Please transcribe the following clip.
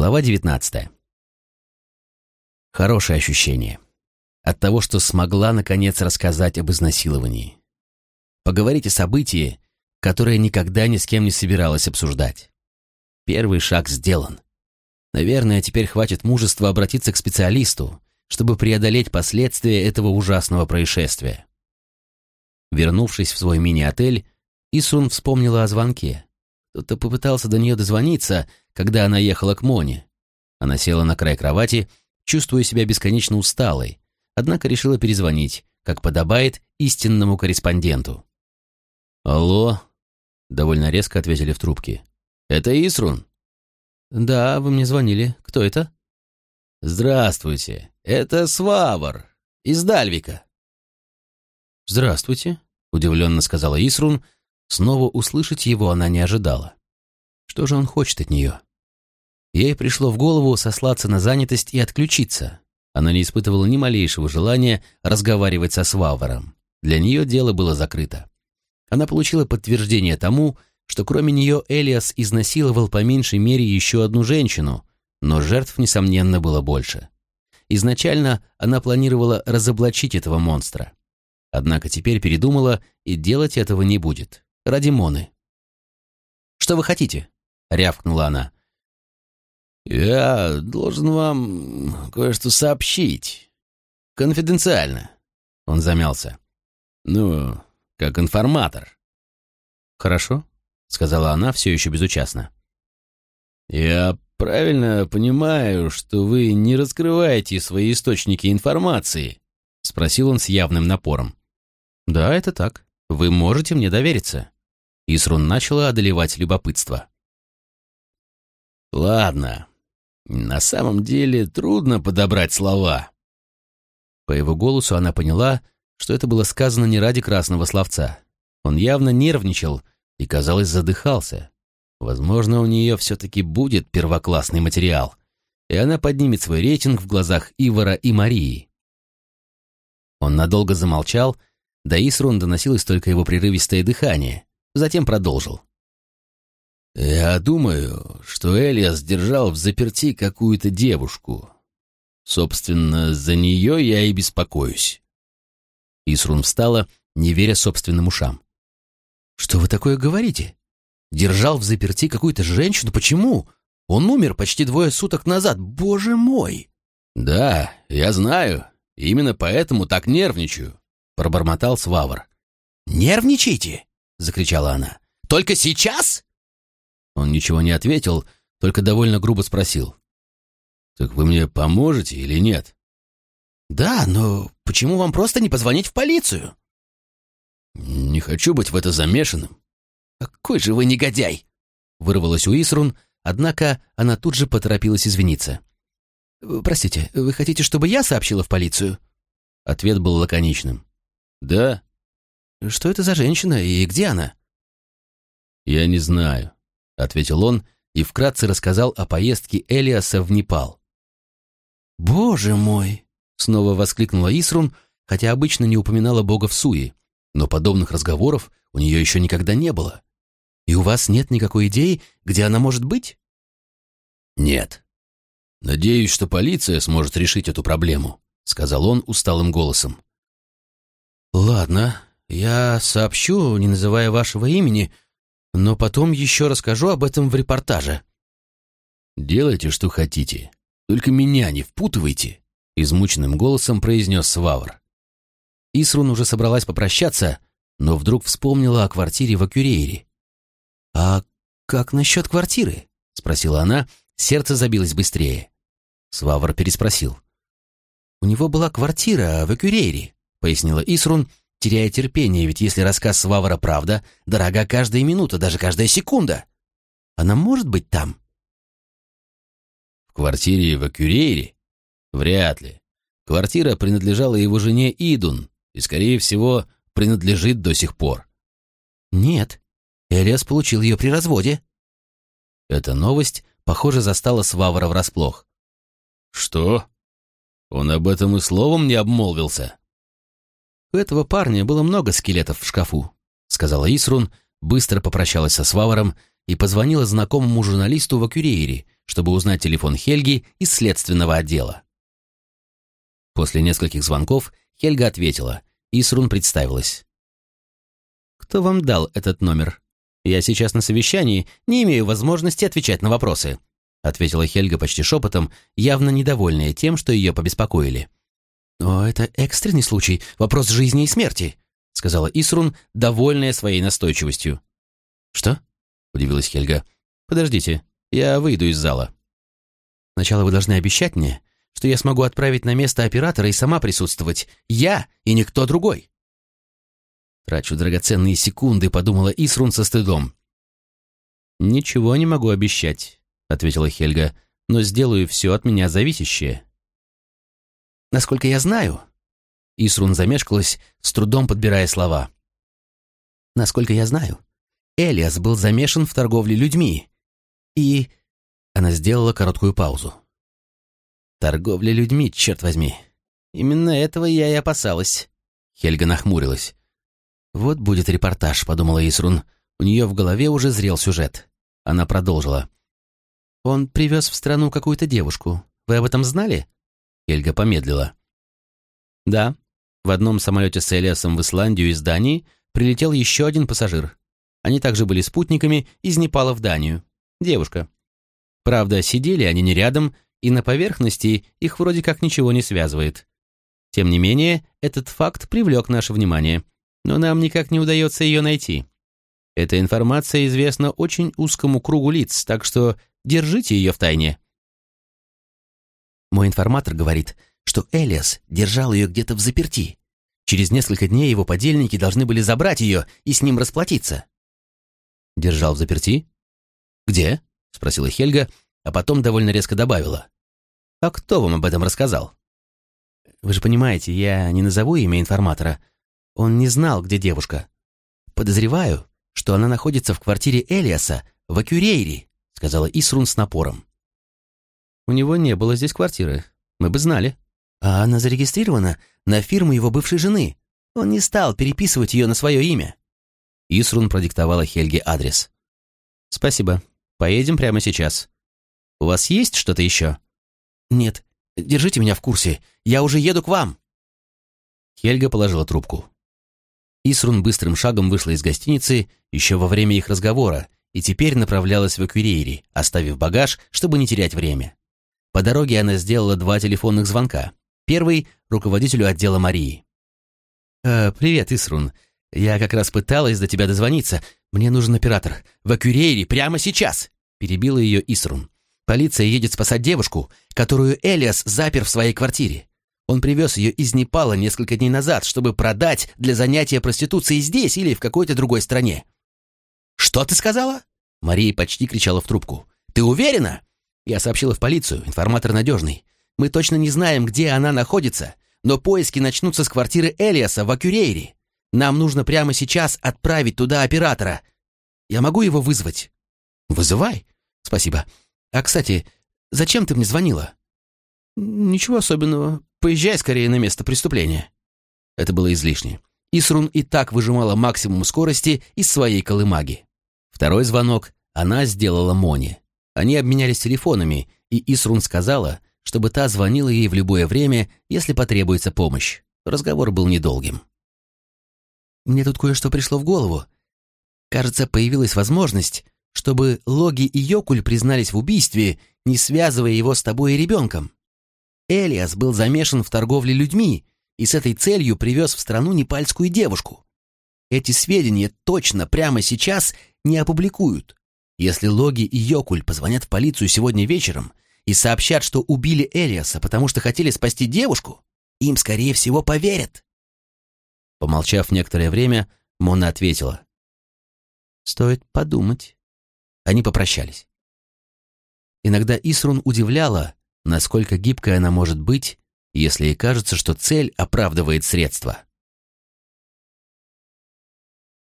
Глава 19. Хорошее ощущение. От того, что смогла, наконец, рассказать об изнасиловании. Поговорить о событии, которое никогда ни с кем не собиралась обсуждать. Первый шаг сделан. Наверное, теперь хватит мужества обратиться к специалисту, чтобы преодолеть последствия этого ужасного происшествия. Вернувшись в свой мини-отель, Исун вспомнила о звонке. Кто-то попытался до нее дозвониться, когда она ехала к Моне. Она села на край кровати, чувствуя себя бесконечно усталой, однако решила перезвонить, как подобает истинному корреспонденту. «Алло», — довольно резко ответили в трубке. «Это Исрун?» «Да, вы мне звонили. Кто это?» «Здравствуйте. Это Свавар из Дальвика». «Здравствуйте», — удивленно сказала Исрун, — Снова услышать его она не ожидала. Что же он хочет от нее? Ей пришло в голову сослаться на занятость и отключиться. Она не испытывала ни малейшего желания разговаривать со Сваваром. Для нее дело было закрыто. Она получила подтверждение тому, что кроме нее Элиас изнасиловал по меньшей мере еще одну женщину, но жертв, несомненно, было больше. Изначально она планировала разоблачить этого монстра. Однако теперь передумала и делать этого не будет ради Моны. «Что вы хотите?» — рявкнула она. «Я должен вам кое-что сообщить. Конфиденциально». Он замялся. «Ну, как информатор». «Хорошо», — сказала она все еще безучастно. «Я правильно понимаю, что вы не раскрываете свои источники информации?» — спросил он с явным напором. «Да, это так. Вы можете мне довериться». Исрун начала одолевать любопытство. «Ладно. На самом деле трудно подобрать слова». По его голосу она поняла, что это было сказано не ради красного словца. Он явно нервничал и, казалось, задыхался. Возможно, у нее все-таки будет первоклассный материал, и она поднимет свой рейтинг в глазах Ивара и Марии. Он надолго замолчал, до Исрун доносилось только его прерывистое дыхание, затем продолжил. «Я думаю, что Элиас держал в заперти какую-то девушку. Собственно, за нее я и беспокоюсь». Исрун встала, не веря собственным ушам. «Что вы такое говорите? Держал в заперти какую-то женщину? Почему? Он умер почти двое суток назад. Боже мой!» «Да, я знаю. Именно поэтому так нервничаю», — пробормотал Свавр. «Нервничайте!» Закричала она. «Только сейчас?» Он ничего не ответил, только довольно грубо спросил. «Так вы мне поможете или нет?» «Да, но почему вам просто не позвонить в полицию?» «Не хочу быть в это замешанным». «Какой же вы негодяй!» Вырвалась у Исрун, однако она тут же поторопилась извиниться. «Простите, вы хотите, чтобы я сообщила в полицию?» Ответ был лаконичным. «Да, что это за женщина и где она?» «Я не знаю», — ответил он и вкратце рассказал о поездке Элиаса в Непал. «Боже мой!» — снова воскликнула Исрун, хотя обычно не упоминала бога в суе, но подобных разговоров у нее еще никогда не было. «И у вас нет никакой идеи, где она может быть?» «Нет. Надеюсь, что полиция сможет решить эту проблему», — сказал он усталым голосом. «Ладно, я сообщу, не называя вашего имени, но потом еще расскажу об этом в репортаже. Делайте, что хотите, только меня не впутывайте, измученным голосом произнес Свавр. Исрун уже собралась попрощаться, но вдруг вспомнила о квартире в Акюрейре. «А как насчет квартиры?» — спросила она, сердце забилось быстрее. Свавр переспросил. «У него была квартира в Акюрейре», — пояснила Исрун, теряя терпение, ведь если рассказ Свавара правда, дорога каждая минута, даже каждая секунда. Она может быть там? В квартире в Акюрейре? Вряд ли. Квартира принадлежала его жене Идун и, скорее всего, принадлежит до сих пор. Нет, Элиас получил ее при разводе. Эта новость, похоже, застала Свавара врасплох. Что? Он об этом и словом не обмолвился. «У этого парня было много скелетов в шкафу», — сказала Исрун, быстро попрощалась со Сваваром и позвонила знакомому журналисту в Акюрейре, чтобы узнать телефон Хельги из следственного отдела. После нескольких звонков Хельга ответила, и Срун представилась. «Кто вам дал этот номер? Я сейчас на совещании, не имею возможности отвечать на вопросы», ответила Хельга почти шепотом, явно недовольная тем, что ее побеспокоили. «О, это экстренный случай, вопрос жизни и смерти», сказала Исрун, довольная своей настойчивостью. «Что?» — удивилась Хельга. «Подождите, я выйду из зала». «Сначала вы должны обещать мне, что я смогу отправить на место оператора и сама присутствовать. Я и никто другой». Трачу драгоценные секунды, подумала Исрун со стыдом. «Ничего не могу обещать», — ответила Хельга, «но сделаю все от меня зависящее». «Насколько я знаю...» Исрун замешкалась, с трудом подбирая слова. «Насколько я знаю, Элиас был замешан в торговле людьми. И...» Она сделала короткую паузу. «Торговля людьми, черт возьми. Именно этого я и опасалась». Хельга нахмурилась. «Вот будет репортаж», — подумала Исрун. У нее в голове уже зрел сюжет. Она продолжила. «Он привез в страну какую-то девушку. Вы об этом знали?» Хельга помедлила. «Да. В одном самолете с Элиасом в Исландию из Дании прилетел еще один пассажир. Они также были спутниками из Непала в Данию. Девушка. Правда, сидели они не рядом, и на поверхности их вроде как ничего не связывает. Тем не менее, этот факт привлек наше внимание, но нам никак не удается ее найти. Эта информация известна очень узкому кругу лиц, так что держите ее в тайне. Мой информатор говорит, что Элиас держал ее где-то в заперти. Через несколько дней его подельники должны были забрать ее и с ним расплатиться. Держал в заперти? Где? Спросила Хельга, а потом довольно резко добавила. А кто вам об этом рассказал? Вы же понимаете, я не назову имя информатора. Он не знал, где девушка. Подозреваю, что она находится в квартире Элиаса в Акюрейре, сказала Исрун с напором. У него не было здесь квартиры. Мы бы знали. А она зарегистрирована на фирму его бывшей жены. Он не стал переписывать ее на свое имя. Исрун продиктовала Хельге адрес. «Спасибо. Поедем прямо сейчас. У вас есть что-то еще?» «Нет. Держите меня в курсе. Я уже еду к вам». Хельга положила трубку. Исрун быстрым шагом вышла из гостиницы еще во время их разговора и теперь направлялась в Эквирейри, оставив багаж, чтобы не терять время. По дороге она сделала два телефонных звонка. Первый — руководителю отдела Марии. «Э, «Привет, Исрун. «Я как раз пыталась до тебя дозвониться. Мне нужен оператор. В Акюрейре прямо сейчас!» Перебила ее Исрун. «Полиция едет спасать девушку, которую Элиас запер в своей квартире. Он привез ее из Непала несколько дней назад, чтобы продать для занятия проституцией здесь или в какой-то другой стране». «Что ты сказала?» Мария почти кричала в трубку. «Ты уверена?» Я сообщила в полицию, информатор надежный. Мы точно не знаем, где она находится, но поиски начнутся с квартиры Элиаса в Акюрейре. Нам нужно прямо сейчас отправить туда оператора. Я могу его вызвать?» «Вызывай. Спасибо. А, кстати, зачем ты мне звонила?» «Ничего особенного. Поезжай скорее на место преступления». Это было излишне. Исрун и так выжимала максимум скорости из своей колымаги. Второй звонок она сделала Моне. Они обменялись телефонами, и Исрун сказала, чтобы та звонила ей в любое время, если потребуется помощь. Разговор был недолгим. Мне тут кое-что пришло в голову. Кажется, появилась возможность, чтобы Логи и Йокуль признались в убийстве, не связывая его с тобой и ребенком. Элиас был замешан в торговле людьми и с этой целью привез в страну непальскую девушку. Эти сведения точно прямо сейчас не опубликуют. Если Логи и Йокуль позвонят в полицию сегодня вечером и сообщат, что убили Элиаса, потому что хотели спасти девушку, им, скорее всего, поверят. Помолчав некоторое время, Мона ответила. «Стоит подумать». Они попрощались. Иногда Исрун удивляла, насколько гибкой она может быть, если ей кажется, что цель оправдывает средства.